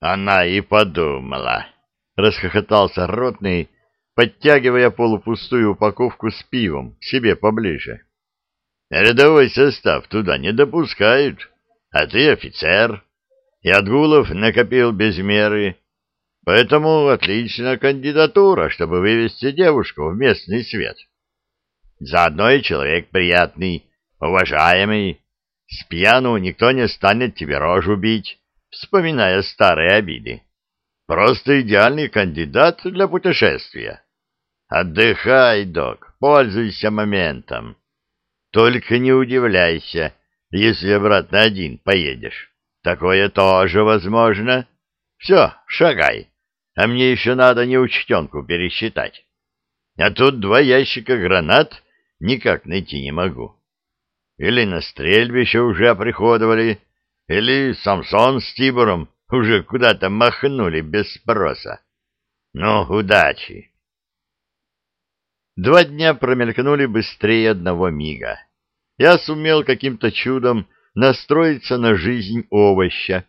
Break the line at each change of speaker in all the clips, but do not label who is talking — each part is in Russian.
Она и подумала, — расхохотался ротный, подтягивая полупустую упаковку с пивом себе поближе. Рядовой состав туда не допускают, а ты офицер, и отгулов накопил без меры, поэтому отличная кандидатура, чтобы вывести девушку в местный свет. Заодно и человек приятный, уважаемый, с пьяну никто не станет тебе рожу бить, вспоминая старые обиды. Просто идеальный кандидат для путешествия. Отдыхай, док, пользуйся моментом. Только не удивляйся, если обратно один поедешь. Такое тоже возможно. Все, шагай. А мне еще надо неучтенку пересчитать. А тут два ящика гранат никак найти не могу. Или на стрельбище уже оприходовали, или Самсон с Тибором уже куда-то махнули без спроса. Ну, удачи! Два дня промелькнули быстрее одного мига. Я сумел каким-то чудом настроиться на жизнь овоща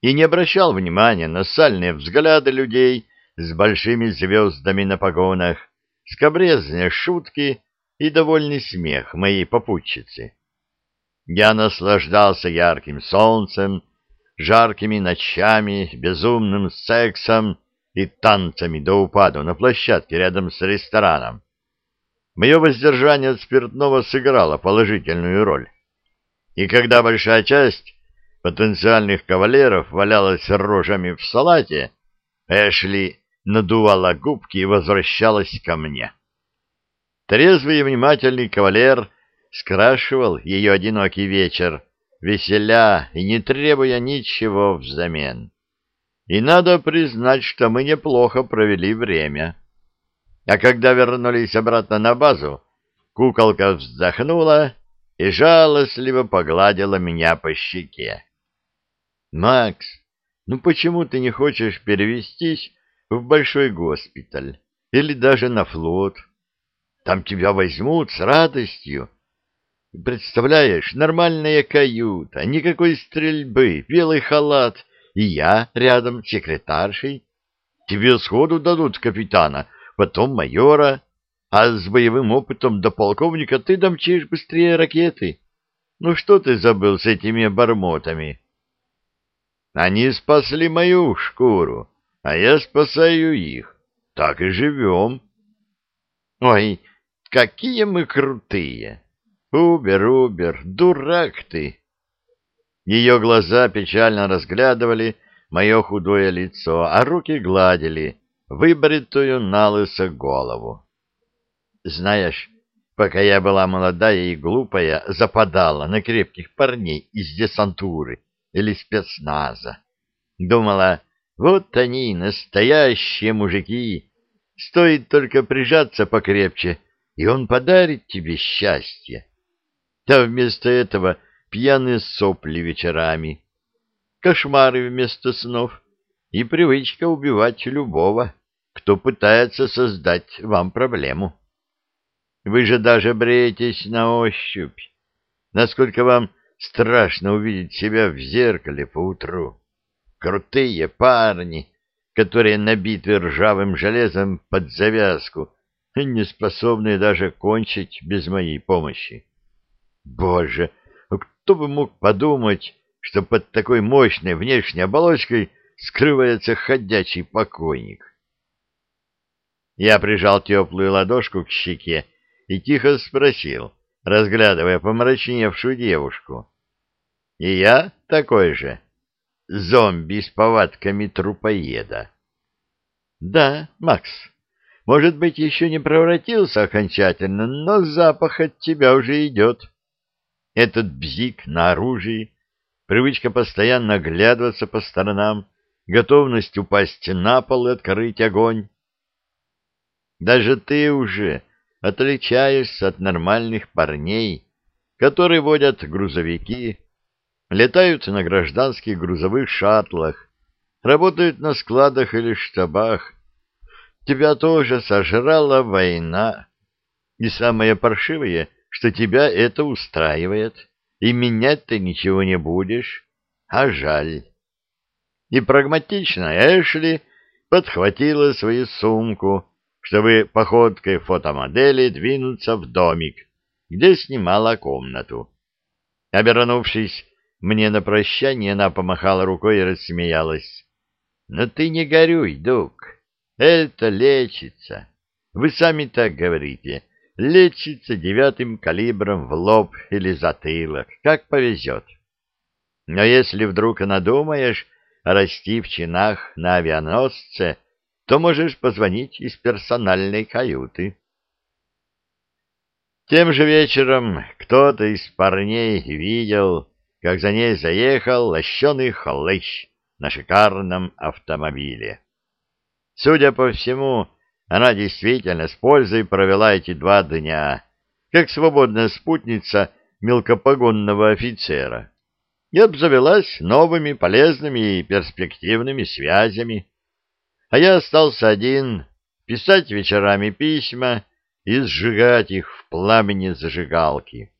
и не обращал внимания на сальные взгляды людей с большими звездами на погонах, скобрезные шутки и довольный смех моей попутчицы. Я наслаждался ярким солнцем, жаркими ночами, безумным сексом и танцами до упаду на площадке рядом с рестораном. Мое воздержание от спиртного сыграло положительную роль. И когда большая часть потенциальных кавалеров валялась рожами в салате, Эшли надувала губки и возвращалась ко мне. Трезвый и внимательный кавалер скрашивал ее одинокий вечер, веселя и не требуя ничего взамен. И надо признать, что мы неплохо провели время. А когда вернулись обратно на базу, куколка вздохнула и жалостливо погладила меня по щеке. — Макс, ну почему ты не хочешь перевестись в большой госпиталь или даже на флот? Там тебя возьмут с радостью. Представляешь, нормальная каюта, никакой стрельбы, белый халат, и я рядом секретаршей. Тебе сходу дадут капитана, потом майора, а с боевым опытом до полковника ты домчишь быстрее ракеты. Ну что ты забыл с этими обормотами? Они спасли мою шкуру, а я спасаю их. Так и живем. Ой, Какие мы крутые! Убер, Убер, дурак ты! Ее глаза печально разглядывали мое худое лицо, а руки гладили выбритую налысо голову. Знаешь, пока я была молодая и глупая, западала на крепких парней из десантуры или спецназа. Думала, вот они, настоящие мужики, стоит только прижаться покрепче — и он подарит тебе счастье. А вместо этого пьяные сопли вечерами, кошмары вместо снов и привычка убивать любого, кто пытается создать вам проблему. Вы же даже бреетесь на ощупь. Насколько вам страшно увидеть себя в зеркале поутру. Крутые парни, которые набиты ржавым железом под завязку, не способные даже кончить без моей помощи. Боже, ну кто бы мог подумать, что под такой мощной внешней оболочкой скрывается ходячий покойник? Я прижал теплую ладошку к щеке и тихо спросил, разглядывая помрачневшую девушку. — И я такой же? Зомби с повадками трупоеда. — Да, Макс, может быть, еще не превратился окончательно, но запах от тебя уже идет. Этот бзик на оружии, привычка постоянно оглядываться по сторонам, готовность упасть на пол и открыть огонь. Даже ты уже отличаешься от нормальных парней, которые водят грузовики, летают на гражданских грузовых шаттлах, работают на складах или штабах, Тебя тоже сожрала война. И самое паршивое, что тебя это устраивает, и менять ты ничего не будешь, а жаль. и прагматичная Эшли подхватила свою сумку, чтобы походкой фотомодели двинуться в домик, где снимала комнату. Обернувшись мне на прощание, она помахала рукой и рассмеялась. — Но ты не горюй, дук, это лечится. Вы сами так говорите. Лечится девятым калибром в лоб или затылок, как повезет. Но если вдруг надумаешь расти в чинах на авианосце, то можешь позвонить из персональной каюты. Тем же вечером кто-то из парней видел, как за ней заехал лощеный хлыщ на шикарном автомобиле. Судя по всему, она действительно с пользой провела эти два дня, как свободная спутница мелкопогонного офицера, и обзавелась новыми полезными и перспективными связями. А я остался один, писать вечерами письма и сжигать их в пламени зажигалки.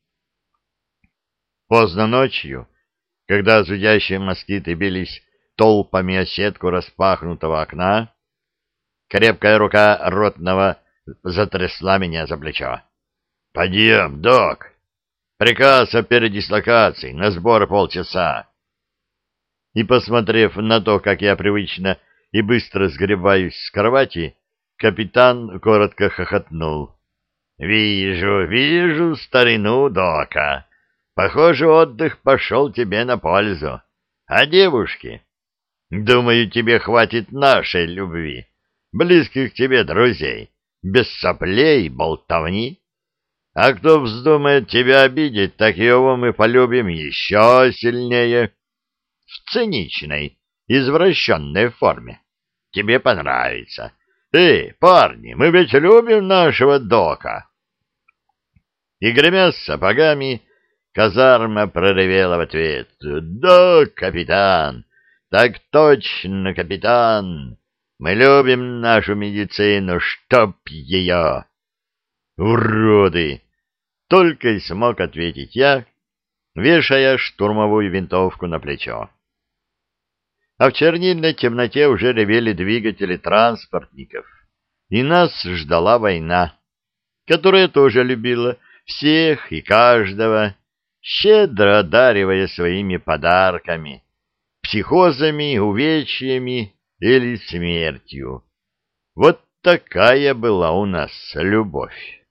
Поздно ночью, когда зудящие москиты бились толпами о сетку распахнутого окна, Крепкая рука ротного затрясла меня за плечо. — Подъем, док! Приказ о передислокации на сбор полчаса. И, посмотрев на то, как я привычно и быстро сгребаюсь с кровати, капитан коротко хохотнул. — Вижу, вижу старину дока. Похоже, отдых пошел тебе на пользу. А девушки? Думаю, тебе хватит нашей любви близких тебе друзей, без соплей, болтовни. А кто вздумает тебя обидеть, так его мы полюбим еще сильнее, в циничной, извращенной форме. Тебе понравится. Эй, парни, мы ведь любим нашего дока. И, гремя сапогами, казарма проревела в ответ. «Да, капитан! Так точно, капитан! Мы любим нашу медицину, чтоб ее! Уроды! Только и смог ответить я, вешая штурмовую винтовку на плечо. А в чернильной темноте уже ревели двигатели транспортников, и нас ждала война, которая тоже любила всех и каждого, щедро одаривая своими подарками, психозами, увечьями или смертью. Вот такая была у нас любовь.